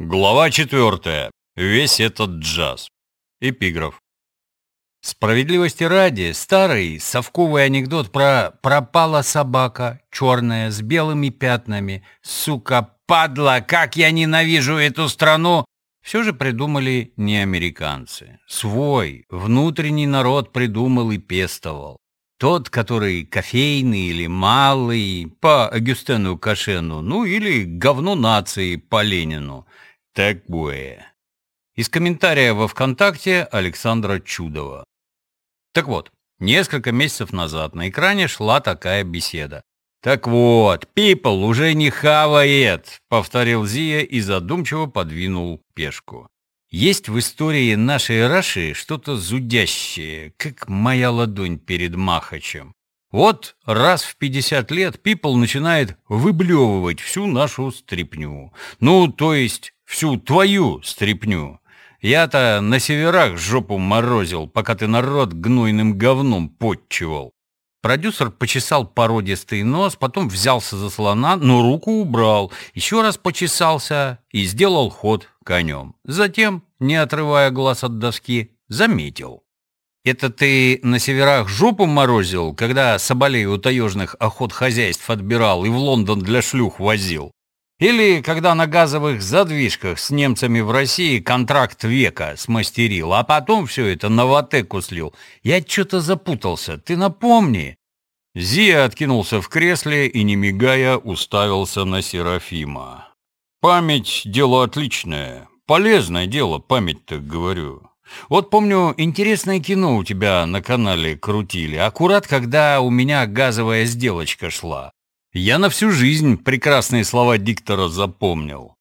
Глава четвертая. Весь этот джаз. Эпиграф. Справедливости ради, старый совковый анекдот про «пропала собака, черная, с белыми пятнами, сука, падла, как я ненавижу эту страну!» все же придумали не американцы. Свой, внутренний народ придумал и пестовал. Тот, который кофейный или малый, по Агюстену Кашену, ну или говно нации по Ленину – Такое. Из комментария во ВКонтакте Александра Чудова. Так вот, несколько месяцев назад на экране шла такая беседа. «Так вот, People уже не хавает», — повторил Зия и задумчиво подвинул пешку. «Есть в истории нашей Раши что-то зудящее, как моя ладонь перед Махачем. Вот раз в 50 лет People начинает выблевывать всю нашу стряпню. Ну, то есть всю твою стряпню. Я-то на северах жопу морозил, пока ты народ гнойным говном подчивал. Продюсер почесал породистый нос, потом взялся за слона, но руку убрал, еще раз почесался и сделал ход конем. Затем, не отрывая глаз от доски, заметил. Это ты на северах жопу морозил, когда соболей у таежных охот хозяйств отбирал и в Лондон для шлюх возил? Или когда на газовых задвижках с немцами в России контракт века смастерил, а потом все это на ватеку слил? Я что-то запутался, ты напомни. Зия откинулся в кресле и, не мигая, уставился на Серафима. «Память — дело отличное. Полезное дело, память-то, говорю. Вот помню, интересное кино у тебя на канале крутили, аккурат, когда у меня газовая сделочка шла. Я на всю жизнь прекрасные слова диктора запомнил.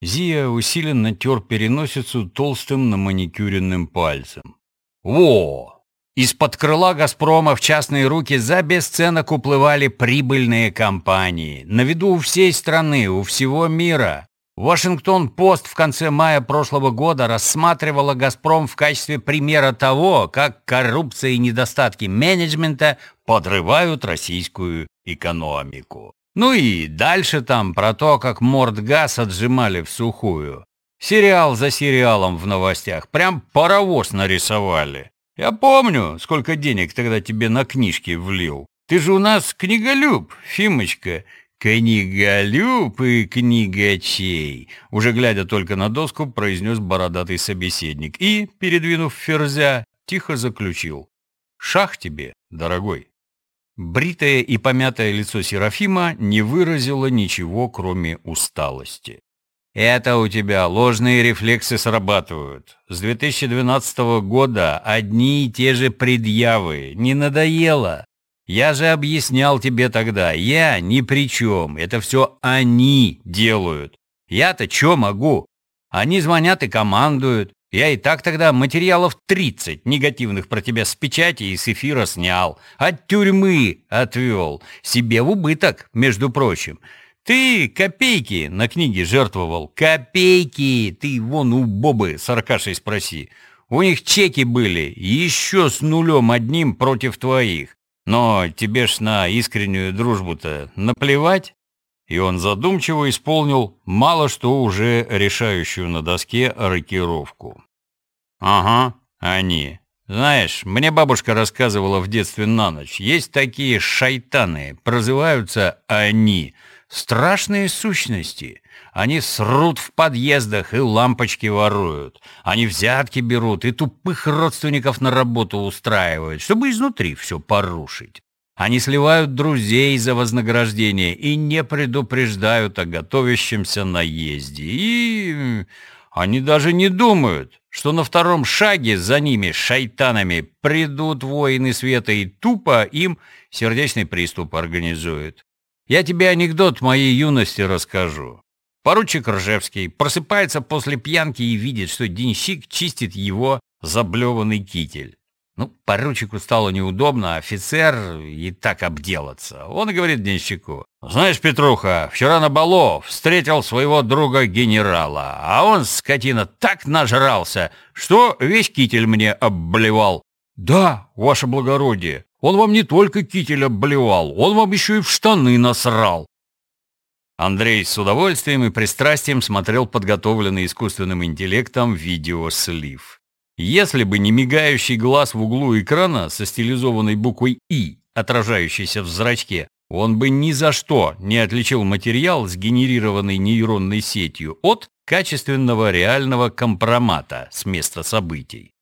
Зия усиленно тер переносицу толстым на маникюренным пальцем. Во! Из-под крыла «Газпрома» в частные руки за бесценок уплывали прибыльные компании. На виду у всей страны, у всего мира. Вашингтон-Пост в конце мая прошлого года рассматривала «Газпром» в качестве примера того, как коррупция и недостатки менеджмента подрывают российскую экономику. Ну и дальше там про то, как Мордгаз отжимали в сухую. Сериал за сериалом в новостях. Прям паровоз нарисовали. Я помню, сколько денег тогда тебе на книжки влил. Ты же у нас книголюб, Фимочка. «Книголюб и книгачей», — уже глядя только на доску, произнес бородатый собеседник и, передвинув ферзя, тихо заключил. «Шах тебе, дорогой». Бритое и помятое лицо Серафима не выразило ничего, кроме усталости. «Это у тебя ложные рефлексы срабатывают. С 2012 года одни и те же предъявы. Не надоело?» Я же объяснял тебе тогда, я ни при чем, это все они делают. Я-то что могу? Они звонят и командуют. Я и так тогда материалов 30 негативных про тебя с печати и с эфира снял. От тюрьмы отвел. Себе в убыток, между прочим. Ты копейки на книге жертвовал. Копейки! Ты вон у Бобы с Аркашей спроси. У них чеки были, еще с нулем одним против твоих. Но тебе ж на искреннюю дружбу-то наплевать?» И он задумчиво исполнил мало что уже решающую на доске рокировку. «Ага, они. Знаешь, мне бабушка рассказывала в детстве на ночь. Есть такие шайтаны, прозываются они. Страшные сущности. Они срут в подъездах и лампочки воруют. Они взятки берут и тупых родственников на работу устраивают, чтобы изнутри все порушить. Они сливают друзей за вознаграждение и не предупреждают о готовящемся наезде. И они даже не думают, что на втором шаге за ними, шайтанами, придут воины света и тупо им сердечный приступ организуют. Я тебе анекдот моей юности расскажу. Поручик Ржевский просыпается после пьянки и видит, что денщик чистит его заблеванный китель. Ну, поручику стало неудобно, офицер и так обделаться. Он и говорит денщику, «Знаешь, Петруха, вчера на бало встретил своего друга-генерала, а он, скотина, так нажрался, что весь китель мне обблевал». «Да, ваше благородие, он вам не только китель обблевал, он вам еще и в штаны насрал». Андрей с удовольствием и пристрастием смотрел подготовленный искусственным интеллектом видеослив. Если бы не мигающий глаз в углу экрана со стилизованной буквой «И», отражающейся в зрачке, он бы ни за что не отличил материал, сгенерированный нейронной сетью, от качественного реального компромата с места событий.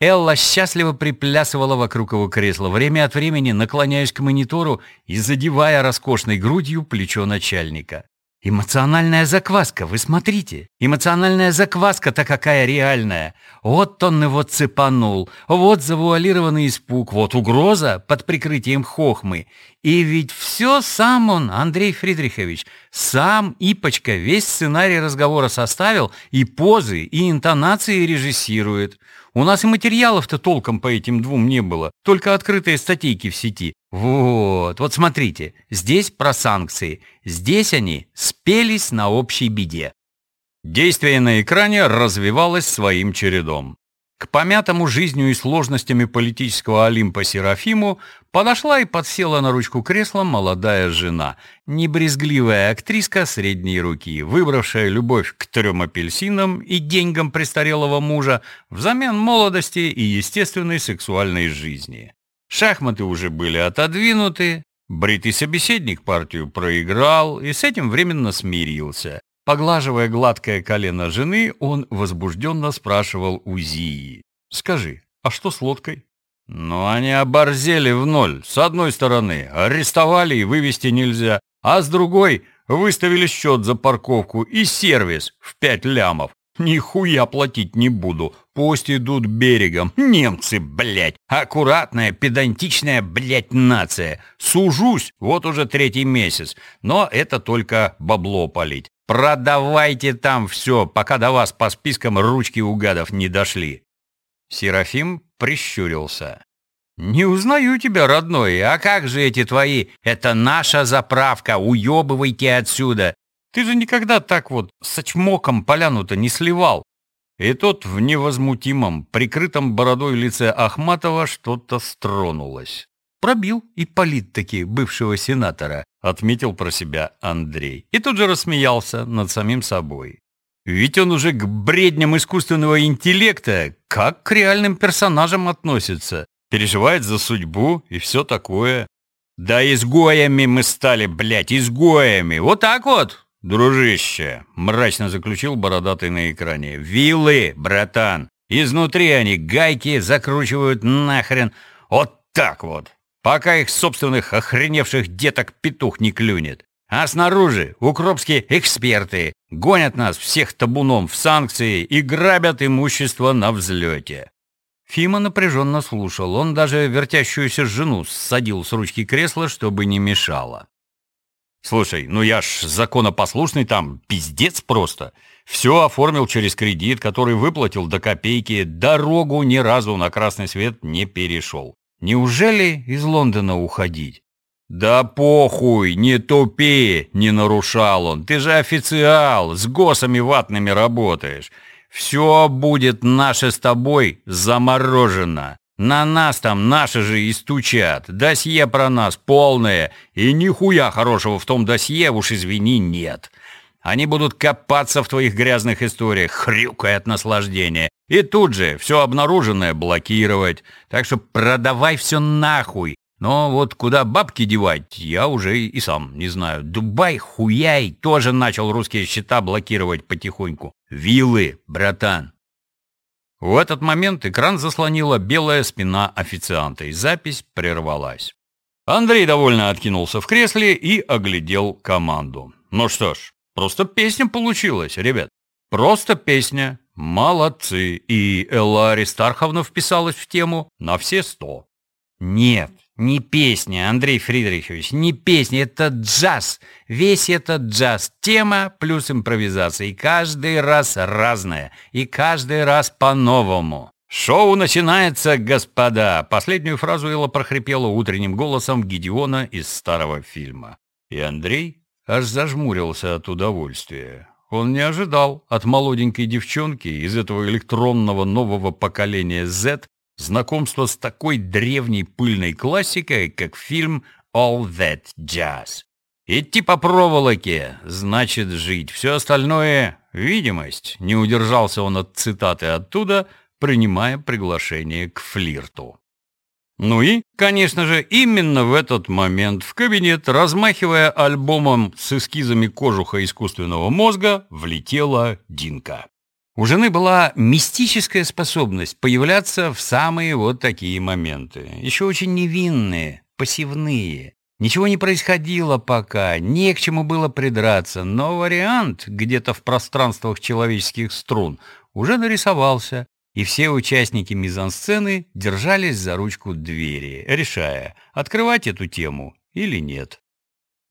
Элла счастливо приплясывала вокруг его кресла, время от времени наклоняясь к монитору и задевая роскошной грудью плечо начальника. Эмоциональная закваска, вы смотрите. Эмоциональная закваска-то какая реальная. Вот он его цепанул, вот завуалированный испуг, вот угроза под прикрытием хохмы. И ведь все сам он, Андрей Фридрихович, сам Ипочка весь сценарий разговора составил, и позы, и интонации режиссирует. У нас и материалов-то толком по этим двум не было, только открытые статейки в сети. Вот, вот смотрите, здесь про санкции, здесь они спелись на общей беде. Действие на экране развивалось своим чередом. К помятому жизнью и сложностями политического Олимпа Серафиму подошла и подсела на ручку кресла молодая жена, небрезгливая актриска средней руки, выбравшая любовь к трем апельсинам и деньгам престарелого мужа взамен молодости и естественной сексуальной жизни. Шахматы уже были отодвинуты, бритый собеседник партию проиграл и с этим временно смирился. Поглаживая гладкое колено жены, он возбужденно спрашивал у Зии. «Скажи, а что с лодкой?» «Ну, они оборзели в ноль. С одной стороны, арестовали и вывести нельзя, а с другой выставили счет за парковку и сервис в пять лямов. Нихуя платить не буду. Пусть идут берегом. Немцы, блядь. Аккуратная, педантичная, блядь, нация. Сужусь вот уже третий месяц. Но это только бабло полить. Продавайте там все, пока до вас по спискам ручки у гадов не дошли. Серафим прищурился. «Не узнаю тебя, родной. А как же эти твои? Это наша заправка. Уебывайте отсюда. Ты же никогда так вот с очмоком поляну-то не сливал». И тот в невозмутимом, прикрытом бородой лице Ахматова что-то стронулось. Пробил и полит таки бывшего сенатора отметил про себя Андрей. И тут же рассмеялся над самим собой. Ведь он уже к бредням искусственного интеллекта, как к реальным персонажам относится. Переживает за судьбу и все такое. Да изгоями мы стали, блядь, изгоями. Вот так вот, дружище, мрачно заключил бородатый на экране. Вилы, братан. Изнутри они гайки закручивают нахрен. Вот так вот пока их собственных охреневших деток петух не клюнет. А снаружи укропские эксперты гонят нас всех табуном в санкции и грабят имущество на взлете. Фима напряженно слушал. Он даже вертящуюся жену ссадил с ручки кресла, чтобы не мешало. «Слушай, ну я ж законопослушный там, пиздец просто. Все оформил через кредит, который выплатил до копейки, дорогу ни разу на красный свет не перешел. Неужели из Лондона уходить? Да похуй, не тупи, не нарушал он. Ты же официал, с госами ватными работаешь. Все будет наше с тобой заморожено. На нас там наши же и стучат. Досье про нас полное, и нихуя хорошего в том досье, уж извини, нет. Они будут копаться в твоих грязных историях, хрюкая от наслаждения. И тут же все обнаруженное блокировать. Так что продавай все нахуй. Но вот куда бабки девать, я уже и сам не знаю. Дубай, хуяй, тоже начал русские счета блокировать потихоньку. Виллы, братан. В этот момент экран заслонила белая спина официанта, и запись прервалась. Андрей довольно откинулся в кресле и оглядел команду. Ну что ж, Просто песня получилась, ребят. Просто песня. Молодцы. И Элла Аристарховна вписалась в тему на все сто. Нет, не песня, Андрей Фридрихович, не песня, это джаз. Весь этот джаз. Тема плюс импровизация. И каждый раз разная. И каждый раз по-новому. «Шоу начинается, господа!» Последнюю фразу Элла прохрипела утренним голосом Гедеона из старого фильма. И Андрей аж зажмурился от удовольствия. Он не ожидал от молоденькой девчонки из этого электронного нового поколения Z знакомства с такой древней пыльной классикой, как фильм «All That Jazz». Идти по проволоке значит жить. Все остальное — видимость. Не удержался он от цитаты оттуда, принимая приглашение к флирту. Ну и, конечно же, именно в этот момент в кабинет, размахивая альбомом с эскизами кожуха искусственного мозга, влетела Динка. У жены была мистическая способность появляться в самые вот такие моменты. Еще очень невинные, пассивные. Ничего не происходило пока, не к чему было придраться, но вариант где-то в пространствах человеческих струн уже нарисовался, и все участники мизансцены держались за ручку двери, решая, открывать эту тему или нет.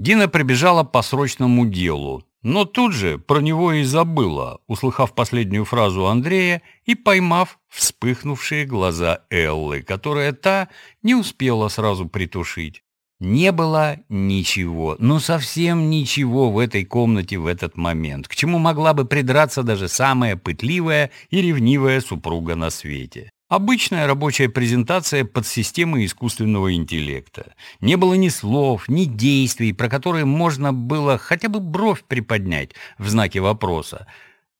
Дина прибежала по срочному делу, но тут же про него и забыла, услыхав последнюю фразу Андрея и поймав вспыхнувшие глаза Эллы, которая та не успела сразу притушить. Не было ничего, ну совсем ничего в этой комнате в этот момент, к чему могла бы придраться даже самая пытливая и ревнивая супруга на свете. Обычная рабочая презентация под системой искусственного интеллекта. Не было ни слов, ни действий, про которые можно было хотя бы бровь приподнять в знаке вопроса.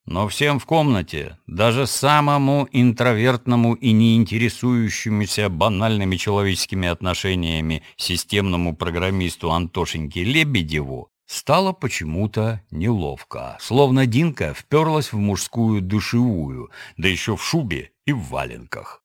Но всем в комнате, даже самому интровертному и не интересующемуся банальными человеческими отношениями системному программисту Антошеньке Лебедеву, стало почему-то неловко, словно Динка вперлась в мужскую душевую, да еще в шубе и в валенках.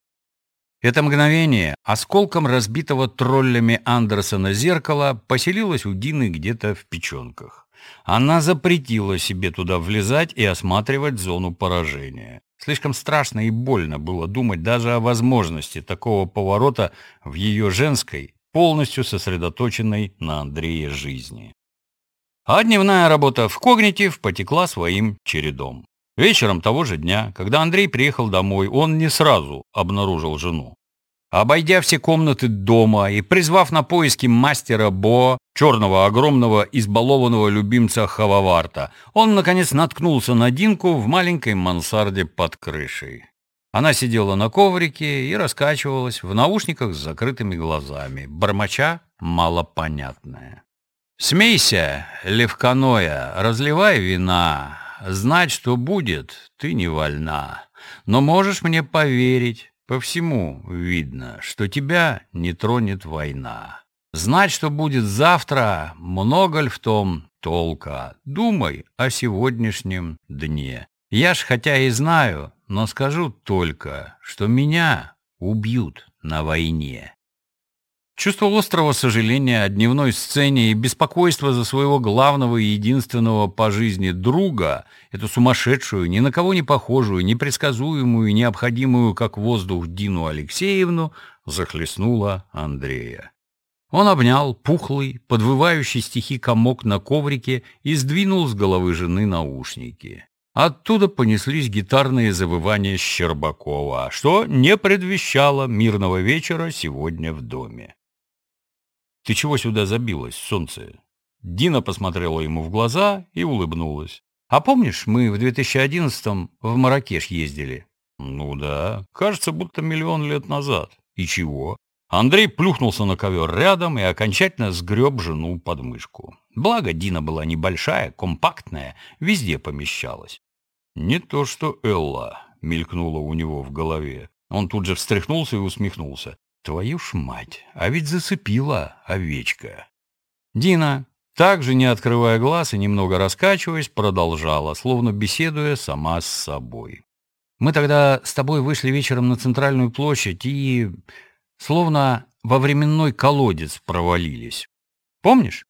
Это мгновение осколком разбитого троллями Андерсона зеркала поселилось у Дины где-то в печенках. Она запретила себе туда влезать и осматривать зону поражения. Слишком страшно и больно было думать даже о возможности такого поворота в ее женской, полностью сосредоточенной на Андрее жизни. А дневная работа в когнитив потекла своим чередом. Вечером того же дня, когда Андрей приехал домой, он не сразу обнаружил жену. Обойдя все комнаты дома и призвав на поиски мастера Бо, черного огромного избалованного любимца Хававарта, он, наконец, наткнулся на Динку в маленькой мансарде под крышей. Она сидела на коврике и раскачивалась в наушниках с закрытыми глазами, бормоча малопонятное. «Смейся, левканоя, разливай вина, знать, что будет, ты не вольна, но можешь мне поверить, по всему видно, что тебя не тронет война. Знать, что будет завтра, много ли в том толка. Думай о сегодняшнем дне. Я ж хотя и знаю, но скажу только, что меня убьют на войне. Чувство острого сожаления о дневной сцене и беспокойство за своего главного и единственного по жизни друга, эту сумасшедшую, ни на кого не похожую, непредсказуемую и необходимую, как воздух, Дину Алексеевну, захлестнуло Андрея. Он обнял пухлый, подвывающий стихи комок на коврике и сдвинул с головы жены наушники. Оттуда понеслись гитарные завывания Щербакова, что не предвещало мирного вечера сегодня в доме. «Ты чего сюда забилась, солнце?» Дина посмотрела ему в глаза и улыбнулась. «А помнишь, мы в 2011-м в Маракеш ездили?» «Ну да, кажется, будто миллион лет назад. И чего?» Андрей плюхнулся на ковер рядом и окончательно сгреб жену под мышку. Благо, Дина была небольшая, компактная, везде помещалась. «Не то что Элла», — мелькнула у него в голове. Он тут же встряхнулся и усмехнулся. Твою ж мать, а ведь зацепила овечка. Дина, также не открывая глаз и немного раскачиваясь, продолжала, словно беседуя сама с собой. Мы тогда с тобой вышли вечером на центральную площадь и словно во временной колодец провалились. Помнишь?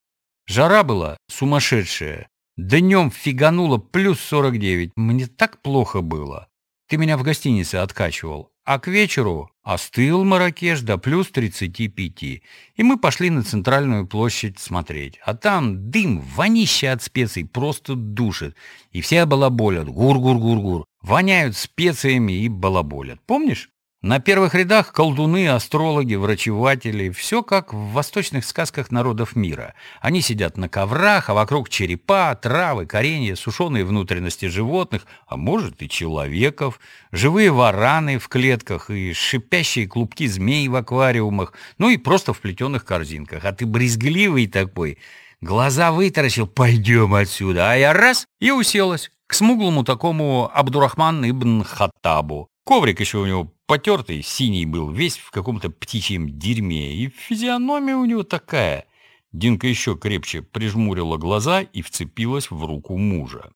Жара была сумасшедшая. Днем фигануло плюс 49. Мне так плохо было. Ты меня в гостинице откачивал. А к вечеру остыл Маракеш до плюс 35, и мы пошли на центральную площадь смотреть. А там дым, вонище от специй просто душит, и все балаболят, гур-гур-гур-гур, воняют специями и балаболят. Помнишь? На первых рядах колдуны, астрологи, врачеватели, все как в восточных сказках народов мира. Они сидят на коврах, а вокруг черепа, травы, коренья, сушеные внутренности животных, а может и человеков, живые вараны в клетках и шипящие клубки змей в аквариумах, ну и просто в плетеных корзинках. А ты брезгливый такой, глаза вытаращил, пойдем отсюда, а я раз и уселась к смуглому такому Абдурахман ибн Хаттабу. Коврик еще у него потертый, синий был, весь в каком-то птичьем дерьме, и физиономия у него такая. Динка еще крепче прижмурила глаза и вцепилась в руку мужа.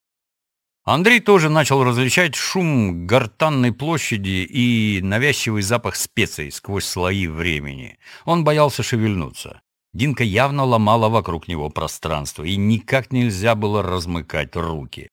Андрей тоже начал различать шум гортанной площади и навязчивый запах специй сквозь слои времени. Он боялся шевельнуться. Динка явно ломала вокруг него пространство, и никак нельзя было размыкать руки.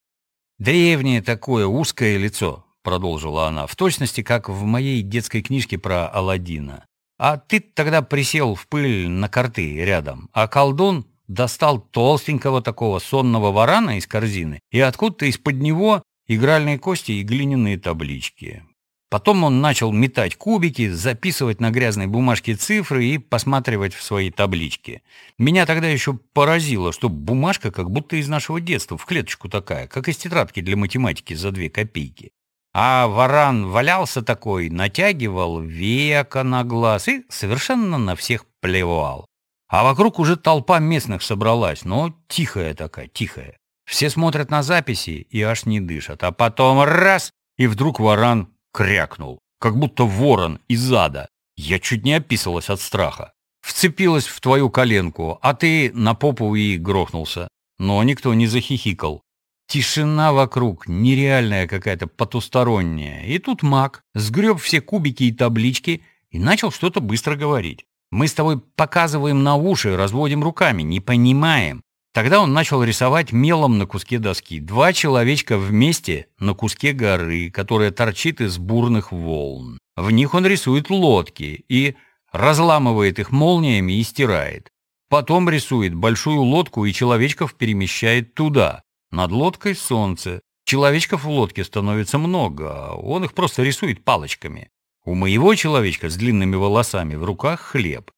«Древнее такое узкое лицо», — продолжила она, — «в точности, как в моей детской книжке про Аладдина. А ты тогда присел в пыль на карты рядом, а колдун достал толстенького такого сонного варана из корзины, и откуда-то из-под него игральные кости и глиняные таблички. Потом он начал метать кубики, записывать на грязной бумажке цифры и посматривать в свои таблички. Меня тогда еще поразило, что бумажка как будто из нашего детства, в клеточку такая, как из тетрадки для математики за две копейки. А варан валялся такой, натягивал века на глаз и совершенно на всех плевал. А вокруг уже толпа местных собралась, но тихая такая, тихая. Все смотрят на записи и аж не дышат. А потом раз, и вдруг варан крякнул, как будто ворон из ада. Я чуть не описалась от страха. Вцепилась в твою коленку, а ты на попу и грохнулся. Но никто не захихикал. Тишина вокруг, нереальная какая-то, потусторонняя. И тут маг сгреб все кубики и таблички и начал что-то быстро говорить. Мы с тобой показываем на уши, разводим руками, не понимаем. Тогда он начал рисовать мелом на куске доски. Два человечка вместе на куске горы, которая торчит из бурных волн. В них он рисует лодки и разламывает их молниями и стирает. Потом рисует большую лодку и человечков перемещает туда. Над лодкой солнце. Человечков в лодке становится много, он их просто рисует палочками. У моего человечка с длинными волосами в руках хлеб.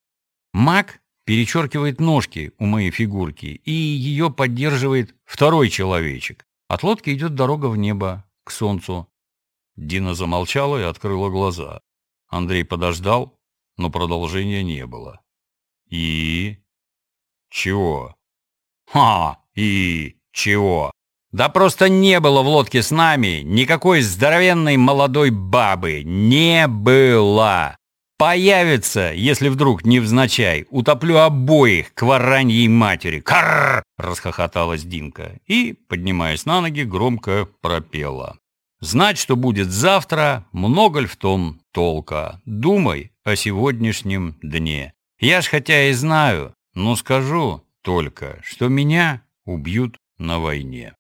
Маг перечеркивает ножки у моей фигурки, и ее поддерживает второй человечек. От лодки идет дорога в небо, к солнцу. Дина замолчала и открыла глаза. Андрей подождал, но продолжения не было. И... чего? Ха! И... чего? Да просто не было в лодке с нами никакой здоровенной молодой бабы. Не было. Появится, если вдруг невзначай, утоплю обоих к вараньей матери. Карр! расхохоталась Динка и, поднимаясь на ноги, громко пропела. Знать, что будет завтра, много ли в том толка. Думай о сегодняшнем дне. Я ж хотя и знаю, но скажу только, что меня убьют на войне.